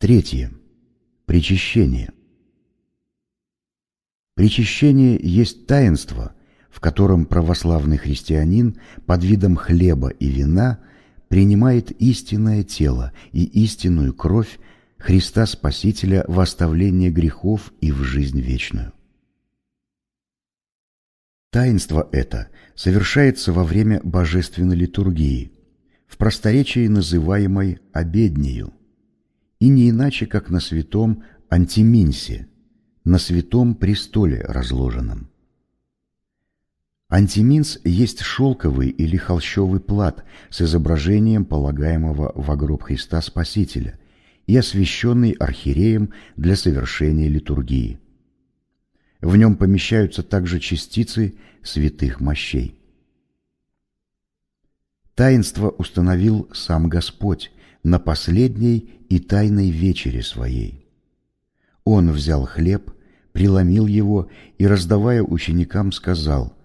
Третье. Причащение. Причащение есть таинство, в котором православный христианин под видом хлеба и вина принимает истинное тело и истинную кровь Христа Спасителя в оставление грехов и в жизнь вечную. Таинство это совершается во время божественной литургии, в просторечии называемой «обеднею», и не иначе, как на святом Антиминсе, на святом престоле разложенном. Антиминс есть шелковый или холщовый плат с изображением полагаемого во гроб Христа Спасителя и освященный архиереем для совершения литургии. В нем помещаются также частицы святых мощей. Таинство установил сам Господь на последней и тайной вечере своей. Он взял хлеб, преломил его и, раздавая ученикам, сказал,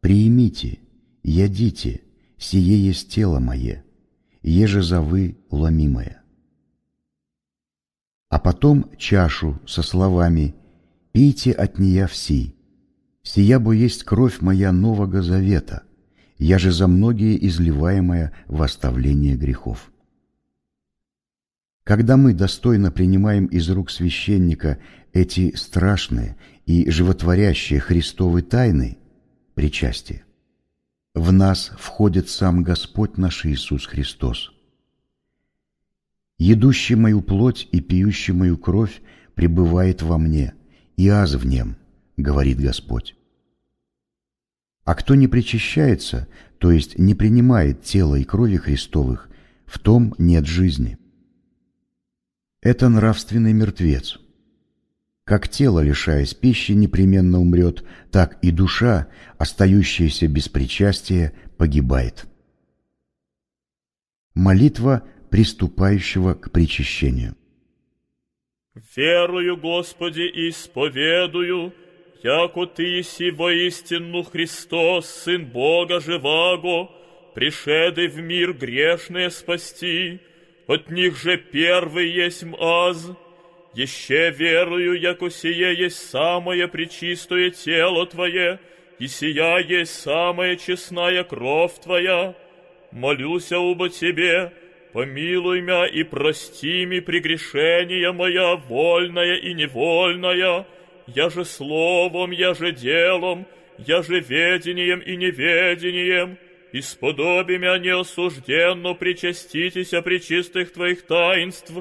«Приимите, ядите, сие есть тело мое, еже за вы ломимое». А потом чашу со словами «Пейте от нея все, сия бо есть кровь моя нового завета, я же за многие изливаемая в оставление грехов». Когда мы достойно принимаем из рук священника эти страшные и животворящие Христовы тайны, причастие, в нас входит сам Господь наш Иисус Христос. «Едущий мою плоть и пьющий мою кровь пребывает во мне, и аз в нем», — говорит Господь. А кто не причащается, то есть не принимает тела и крови Христовых, в том нет жизни это нравственный мертвец. Как тело, лишаясь пищи, непременно умрет, так и душа, остающаяся без причастия, погибает. Молитва приступающего к причащению. «Верую, Господи, исповедую, яко Ты еси воистину Христос, Сын Бога живаго, пришедый в мир грешное спасти, от них же первый есть аз. Еще верую, яко сие есть самое пречистое тело Твое, и сия есть самая честная кровь Твоя. Молюся оба Тебе, помилуй меня и прости ми прегрешения моя, вольная и невольная, я же словом, я же делом, я же ведением и неведением, исподоби мя неосужденно причаститеся причистых Твоих таинств,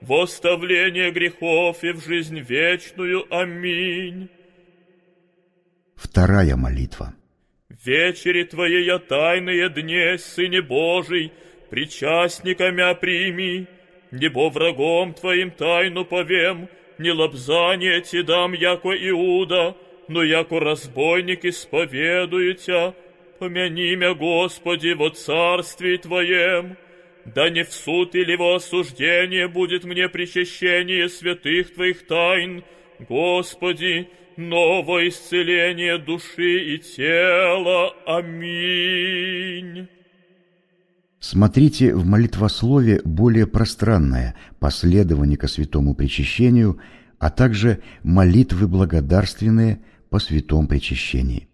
в оставление грехов и в жизнь вечную. Аминь. Вторая молитва. Вечери Твоей я тайные дне, Сыне Божий, причастниками прими, небо врагом Твоим тайну повем, не лобзание Ти дам, яко Иуда, но яко разбойник исповедуется, Помяни мя, Господи, во царстве Твоем, да не в суд или во осуждение будет мне причащение святых Твоих тайн, Господи, новое исцеление души и тела. Аминь. Смотрите в молитвослове более пространное последование ко святому причащению, а также молитвы благодарственные по святом причащении.